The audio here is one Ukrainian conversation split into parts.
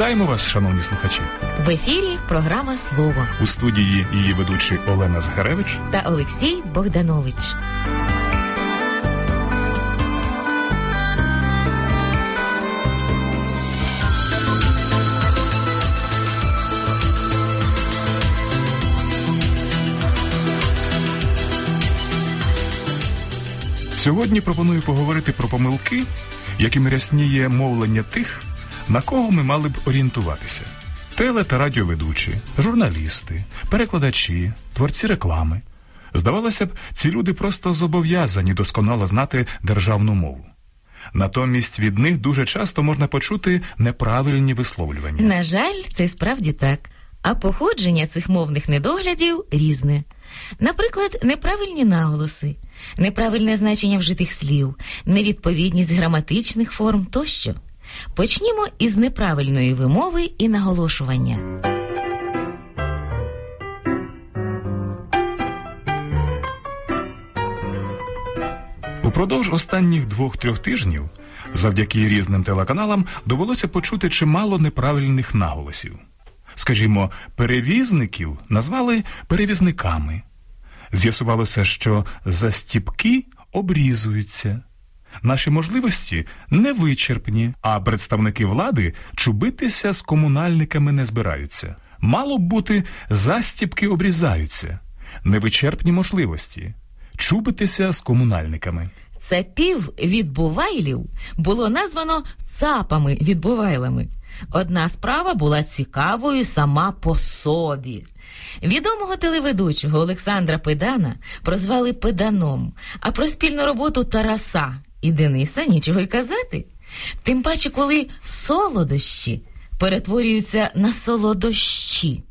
Вітаємо вас, шановні слухачі. В ефірі програма Слово У студії її ведучий Олена Згаревич. та Олексій Богданович. Сьогодні пропоную поговорити про помилки, якими рясніє мовлення тих, на кого ми мали б орієнтуватися. Теле та радіоведучі, журналісти, перекладачі, творці реклами. Здавалося б, ці люди просто зобов'язані досконало знати державну мову. Натомість від них дуже часто можна почути неправильні висловлювання. На жаль, це справді так. А походження цих мовних недоглядів різне. Наприклад, неправильні наголоси, неправильне значення вжитих слів, невідповідність граматичних форм тощо. Почнімо із неправильної вимови і наголошування. Упродовж останніх двох-трьох тижнів, завдяки різним телеканалам, довелося почути чимало неправильних наголосів. Скажімо, перевізників назвали перевізниками. З'ясувалося, що застіпки обрізуються. Наші можливості невичерпні, а представники влади чубитися з комунальниками не збираються. Мало б бути застіпки обрізаються, невичерпні можливості чубитися з комунальниками. Це пів відбувайлів було названо цапами відбувайлами. Одна справа була цікавою сама по собі. Відомого телеведучого Олександра Педана прозвали Педаном, а про спільну роботу Тараса і Дениса нічого й казати. Тим паче, коли солодощі перетворюються на солодощі.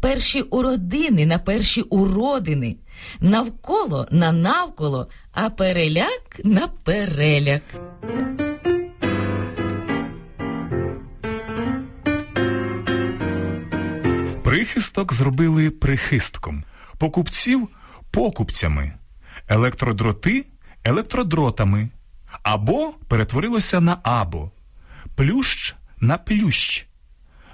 Перші уродини на перші уродини, навколо на навколо, а переляк на переляк. Прихисток зробили прихистком, покупців покупцями, електродроти електродротами, або перетворилося на або, плющ на плющ,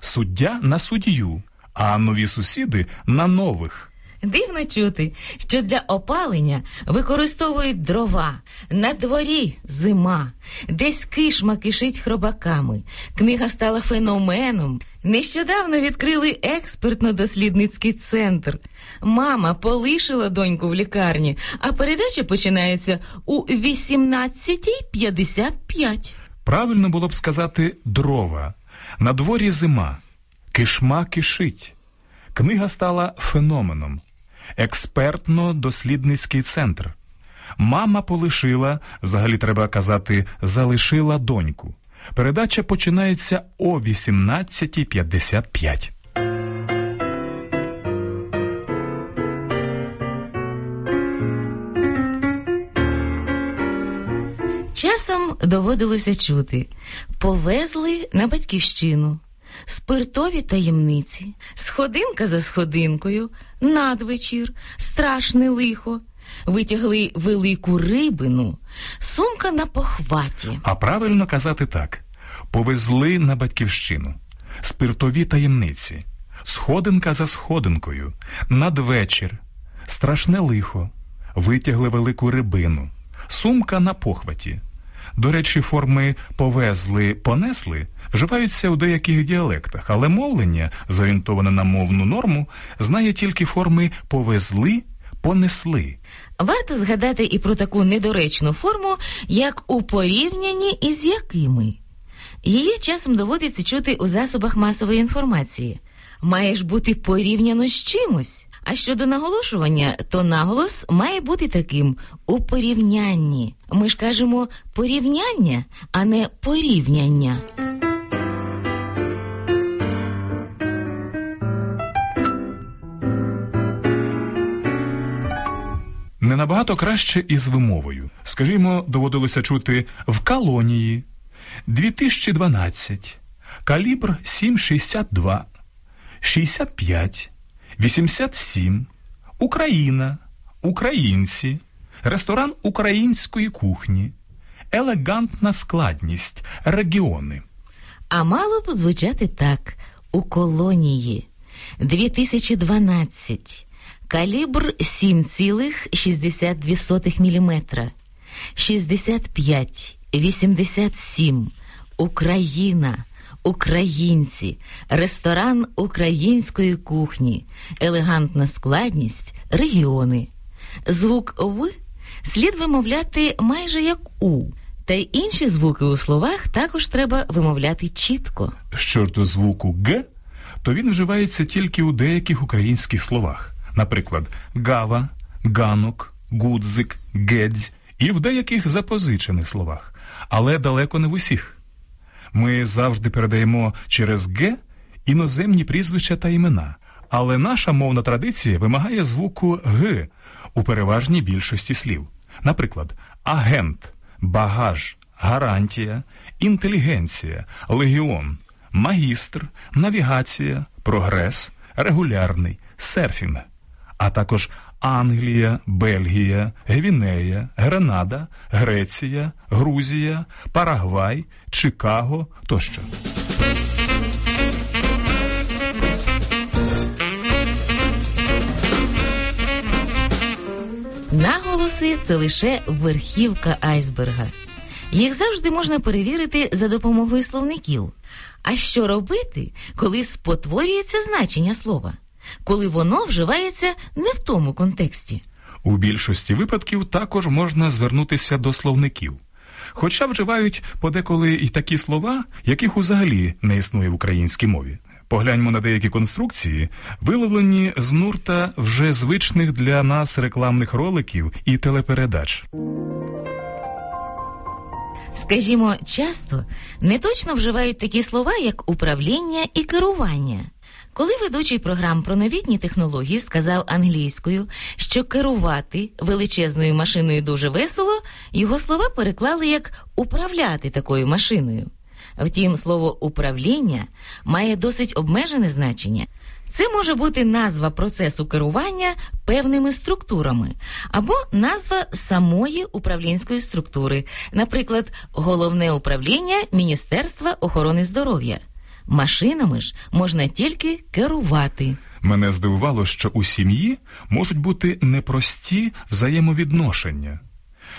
суддя на суддю, а нові сусіди на нових. Дивно чути, що для опалення використовують дрова. На дворі зима, десь кишма кишить хробаками. Книга стала феноменом. Нещодавно відкрили експертно-дослідницький центр. Мама полишила доньку в лікарні, а передача починається у 18.55. Правильно було б сказати дрова. На дворі зима, кишма кишить. Книга стала феноменом. Експертно-дослідницький центр. Мама полишила, взагалі треба казати, залишила доньку. Передача починається о 18.55. Часом доводилося чути повезли на батьківщину, спиртові таємниці, сходинка за сходинкою, надвечір, страшне лихо, витягли велику рибину, сумка на похваті. А правильно казати так: повезли на батьківщину, спиртові таємниці, сходинка за сходинкою, надвечір, страшне лихо, витягли велику рибину, сумка на похваті. До речі, форми повезли, понесли вживаються у деяких діалектах, але мовлення, зорієнтоване на мовну норму, знає тільки форми повезли, понесли. Варто згадати і про таку недоречну форму, як у порівнянні із якими. Її часом доводиться чути у засобах масової інформації. Має ж бути порівняно з чимось. А щодо наголошування, то наголос має бути таким у порівнянні. Ми ж кажемо порівняння, а не порівняння. Не набагато краще із вимовою. Скажімо, доводилося чути в колонії 2012, калібр 7,62, 65, 87, Україна, українці, ресторан української кухні, елегантна складність, регіони. А мало б звучати так: у колонії 2012. Калібр 7,62 мм. 65, 87. Україна. Українці, ресторан української кухні, елегантна складність, регіони. Звук В слід вимовляти майже як У, та й інші звуки у словах також треба вимовляти чітко. Що ж до звуку Г, то він вживається тільки у деяких українських словах, наприклад, гава, ганок, гудзик, гедзь і в деяких запозичених словах, але далеко не в усіх. Ми завжди передаємо через Г іноземні прізвища та імена, але наша мовна традиція вимагає звуку Г у переважній більшості слів. Наприклад, агент, багаж, гарантія, інтелігенція, легіон, магістр, навігація, прогрес, регулярний, серфінг, а також Англія, Бельгія, Гвінея, Гренада, Греція, Грузія, Парагвай, Чикаго тощо. Наголоси це лише верхівка айсберга. Їх завжди можна перевірити за допомогою словників. А що робити, коли спотворюється значення слова, коли воно вживається не в тому контексті? У більшості випадків також можна звернутися до словників. Хоча вживають подеколи й такі слова, яких взагалі не існує в українській мові. Погляньмо на деякі конструкції, виловлені з нурта вже звичних для нас рекламних роликів і телепередач. Скажімо, часто неточно вживають такі слова, як управління і керування. Коли ведучий програм про новітні технології сказав англійською, що керувати величезною машиною дуже весело, його слова переклали як управляти такою машиною. Втім, слово управління має досить обмежене значення. Це може бути назва процесу керування певними структурами або назва самої управлінської структури, наприклад, головне управління Міністерства охорони здоров'я. Машинами ж можна тільки керувати. Мене здивувало, що у сім'ї можуть бути непрості взаємовідношення.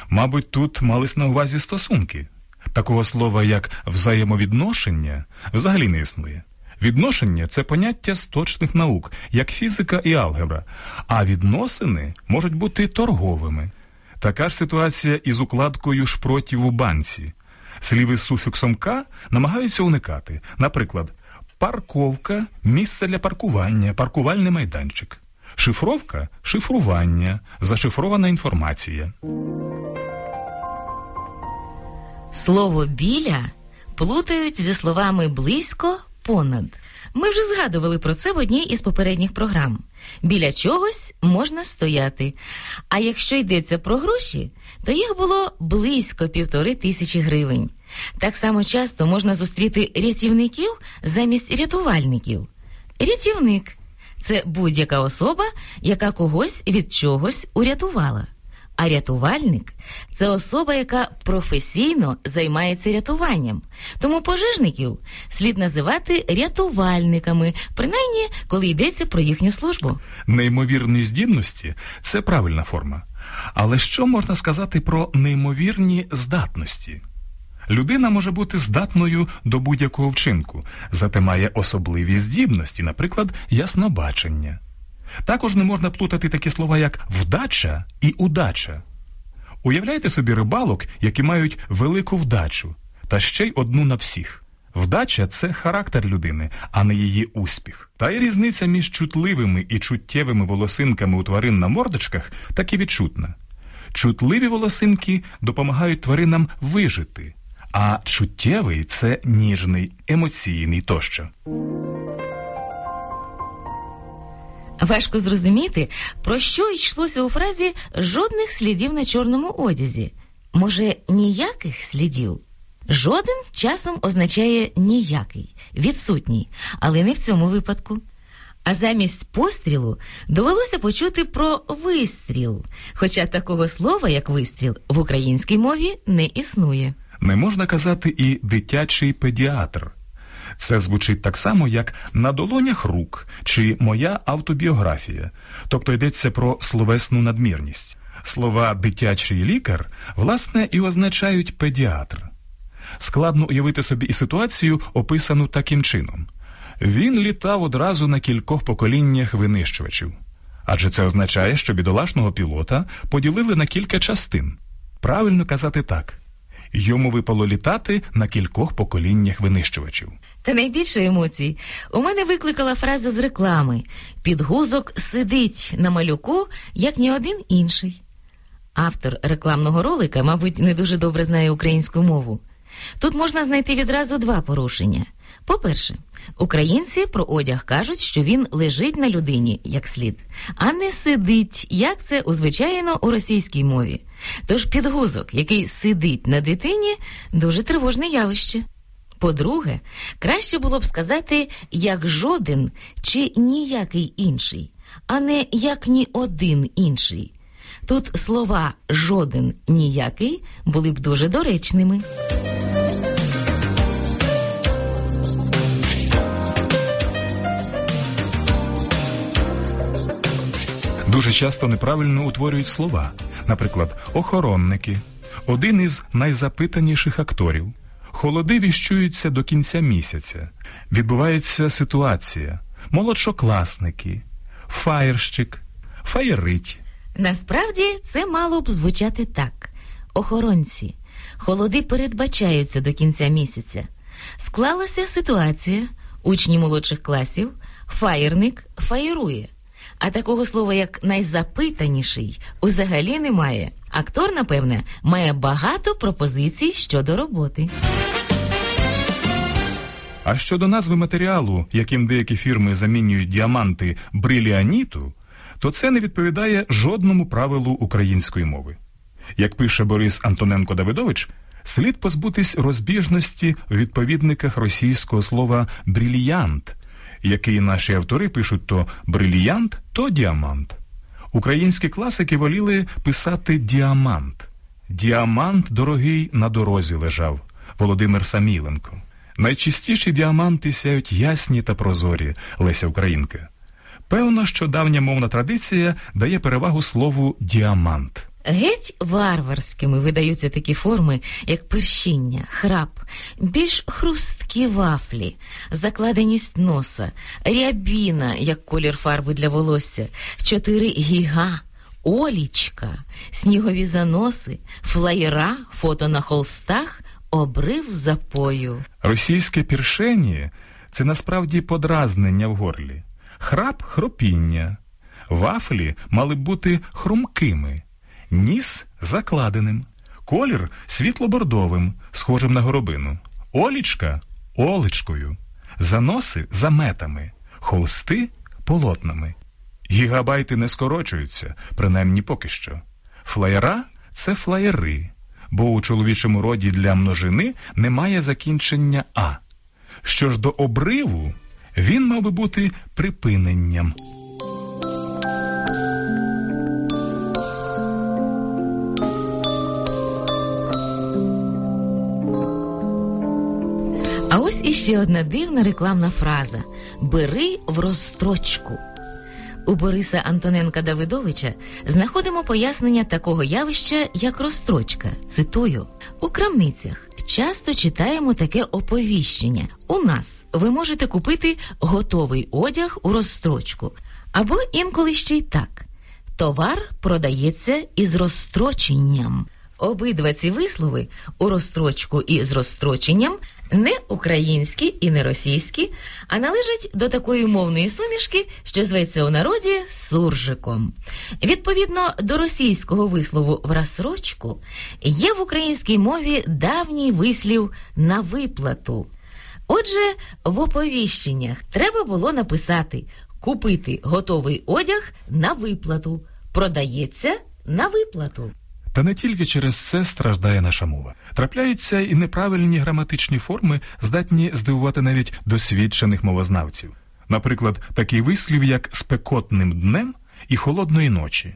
Мабуть, тут мались на увазі стосунки. Такого слова, як взаємовідношення, взагалі не існує. Відношення це поняття з точних наук, як фізика і алгебра, а відносини можуть бути торговими. Така ж ситуація із укладкою шпротів у банці. Слів із суфіксом К намагаються уникати. Наприклад, парковка місце для паркування, паркувальний майданчик. Шифровка шифрування, зашифрована інформація. Слово біля плутають зі словами близько понад. Ми вже згадували про це в одній із попередніх програм. Біля чогось можна стояти. А якщо йдеться про гроші, то їх було близько півтори тисячі гривень. Так само часто можна зустріти рятівників замість рятувальників. Рятівник це будь-яка особа, яка когось від чогось урятувала. А рятувальник це особа, яка професійно займається рятуванням. Тому пожежників слід називати рятувальниками, принаймні, коли йдеться про їхню службу. Неймовірні здібності це правильна форма. Але що можна сказати про неймовірні здатності? Людина може бути здатною до будь-якого вчинку, зате має особливі здібності, наприклад, яснобачення. Також не можна плутати такі слова, як вдача і удача. Уявляйте собі рибалок, які мають велику вдачу, та ще й одну на всіх. Вдача це характер людини, а не її успіх. Та й різниця між чутливими і чуттєвими волосинками у тварин на мордочках таки відчутна. Чутливі волосинки допомагають тваринам вижити, а чуттєвий це ніжний, емоційний тощо. Важко зрозуміти, про що йшлося у фразі жодних слідів на чорному одязі. Може, ніяких слідів? Жоден часом означає ніякий, відсутній, але не в цьому випадку. А замість пострілу довелося почути про вистріл, хоча такого слова, як вистріл, в українській мові не існує. Не можна казати і дитячий педіатр. Це звучить так само, як на долонях рук чи моя автобіографія, тобто йдеться про словесну надмірність. Слова дитячий лікар, власне, і означають педіатр. Складно уявити собі і ситуацію, описану таким чином. Він літав одразу на кількох поколіннях винищувачів. Адже це означає, що бідолашного пілота поділили на кілька частин. Правильно казати так. Йому випало літати на кількох поколіннях винищувачів. Та найбільше емоцій у мене викликала фраза з реклами Підгузок сидить на малюку, як ні один інший. Автор рекламного ролика, мабуть, не дуже добре знає українську мову. Тут можна знайти відразу два порушення. По-перше, українці про одяг кажуть, що він лежить на людині як слід, а не сидить, як це звичайно у російській мові. Тож підгузок, який сидить на дитині, дуже тривожне явище. По-друге, краще було б сказати як жоден чи ніякий інший, а не як ні один інший. Тут слова жоден ніякий були б дуже доречними. Дуже часто неправильно утворюють слова. Наприклад, охоронники, один із найзапитаніших акторів. Холоди віщуються до кінця місяця. Відбувається ситуація. Молодшокласники, фаєрщик, фаєрить. Насправді це мало б звучати так: охоронці, холоди передбачаються до кінця місяця. Склалася ситуація, учні молодших класів, фаєрник фаєрує. А такого слова, як найзапитаніший, взагалі немає. Актор, напевне, має багато пропозицій щодо роботи. А щодо назви матеріалу, яким деякі фірми замінюють діаманти бриліаніту, то це не відповідає жодному правилу української мови. Як пише Борис Антоненко Давидович, слід позбутись розбіжності в відповідниках російського слова бріліянт, який наші автори пишуть то бриліянт, то діамант. Українські класики воліли писати діамант. Діамант дорогий на дорозі лежав Володимир Саміленко. Найчистіші діаманти сяють ясні та прозорі Леся Українка. Певно, що давня мовна традиція дає перевагу слову діамант. Геть варварськими видаються такі форми, як перщіння, храп, більш хрусткі вафлі, закладеність носа, рябіна, як колір фарби для волосся, чотири гіга, олічка, снігові заноси, флаєра, фото на холстах, обрив запою. Російське піршені це насправді подразнення в горлі, храп хропіння, вафлі мали бути хрумкими ніс закладеним, колір світло-бордовим, схожим на горобину, олічка оличкою, заноси заметами, холсти полотнами. Гігабайти не скорочуються, принаймні поки що. Флаєра це флаєри, бо у чоловічому роді для множини немає закінчення А. Що ж до обриву, він мав би бути припиненням. Іще одна дивна рекламна фраза Бери в розстрочку. У Бориса Антоненка Давидовича знаходимо пояснення такого явища, як розстрочка. Цитую: у крамницях часто читаємо таке оповіщення. У нас ви можете купити готовий одяг у розстрочку. Або інколи ще й так: товар продається із розстроченням. Обидва ці вислови у розстрочку і з розстроченням не українські і не російські, а належать до такої мовної сумішки, що зветься у народі суржиком. Відповідно до російського вислову в розсрочку є в українській мові давній вислів на виплату. Отже, в оповіщеннях треба було написати купити готовий одяг на виплату, продається на виплату. Та не тільки через це страждає наша мова. Трапляються і неправильні граматичні форми, здатні здивувати навіть досвідчених мовознавців. Наприклад, такий вислів, як спекотним днем і холодної ночі.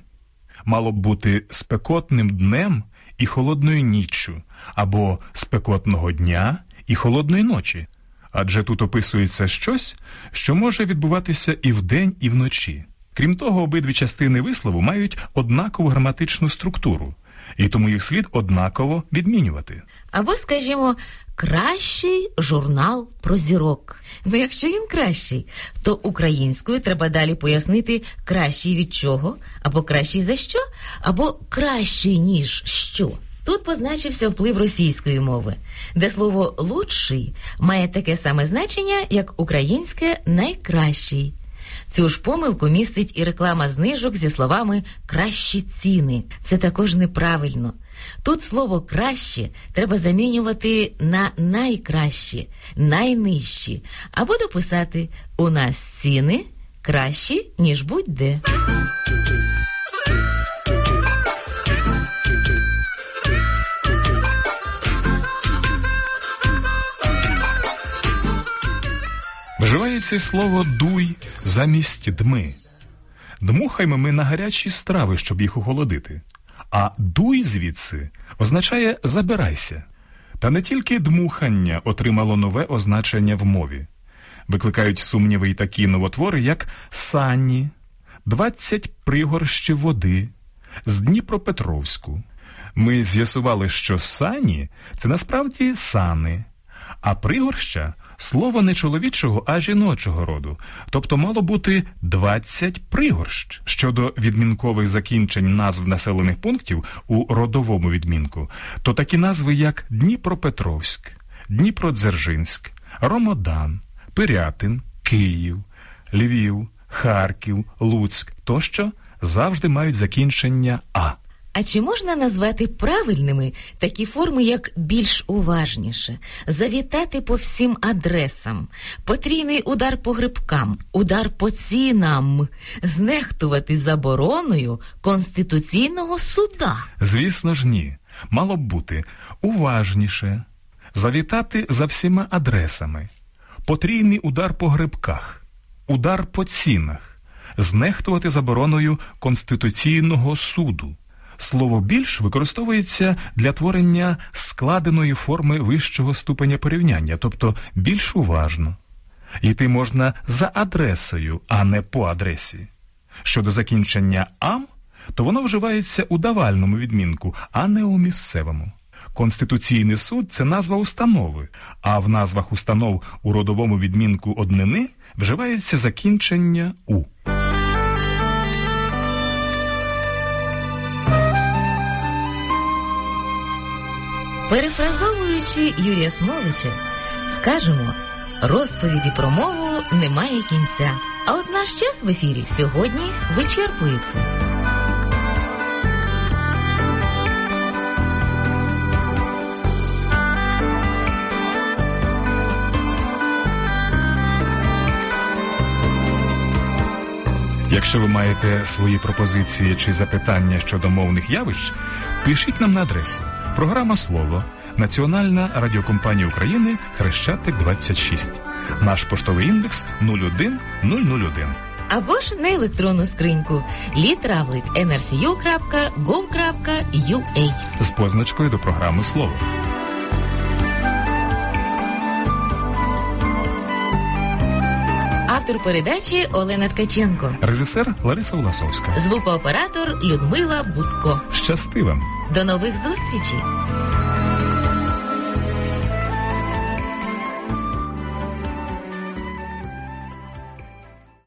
Мало б бути спекотним днем і холодною ніччю, або спекотного дня і холодної ночі. адже тут описується щось, що може відбуватися і вдень, і вночі. Крім того, обидві частини вислову мають однакову граматичну структуру, і тому їх слід однаково відмінювати. Або, скажімо, кращий журнал про зірок. Ну, якщо він кращий, то українською треба далі пояснити кращий від чого, або кращий за що, або кращий ніж що. Тут позначився вплив російської мови, де слово лучший має таке саме значення, як українське найкращий. Цю ж помилку містить і реклама знижок зі словами кращі ціни. Це також неправильно. Тут слово краще треба замінювати на найкращі, найнижчі, або дописати у нас ціни кращі, ніж будь-де. Вживається слово дуй замість дми. Дмухаймо ми на гарячі страви, щоб їх охолодити. А дуй звідси означає забирайся. Та не тільки дмухання отримало нове означення в мові. Викликають сумніви й такі новотвори, як сані, двадцять пригорщів води з Дніпропетровську. Ми з'ясували, що сані це насправді сани, а пригорща слово не чоловічого, а жіночого роду, тобто мало бути 20 пригорщ. Щодо відмінкових закінчень назв населених пунктів у родовому відмінку, то такі назви, як Дніпропетровськ, Дніпродзержинськ, Ромодан, Пирятин, Київ, Львів, Харків, Луцьк тощо завжди мають закінчення А. А чи можна назвати правильними такі форми, як більш уважніше, завітати по всім адресам, потрійний удар по грибкам, удар по цінам, знехтувати забороною Конституційного суда? Звісно ж, ні. Мало б бути уважніше, завітати за всіма адресами, потрійний удар по грибках, удар по цінах, знехтувати забороною Конституційного суду. Слово більш використовується для творення складеної форми вищого ступеня порівняння, тобто більш уважно. Йти можна за адресою, а не по адресі. Щодо закінчення ам, то воно вживається у давальному відмінку, а не у місцевому. Конституційний суд це назва установи, а в назвах установ у родовому відмінку однини вживається закінчення у. Перефразовуючи Юрія Смолича, скажемо, розповіді про мову немає кінця. А от наш час в ефірі сьогодні вичерпується. Якщо ви маєте свої пропозиції чи запитання щодо мовних явищ, пишіть нам на адресу програма Слово Національна радіокомпанія України Хрещатик 26. Наш поштовий індекс 01001. Або ж на електронну скриньку літравлик nrcu.gov.ua з позначкою до програми Слово. Автор передачі Олена Ткаченко. Режисер Лариса Власовська. Звукооператор Людмила Будко. Щасти вам! До нових зустрічей!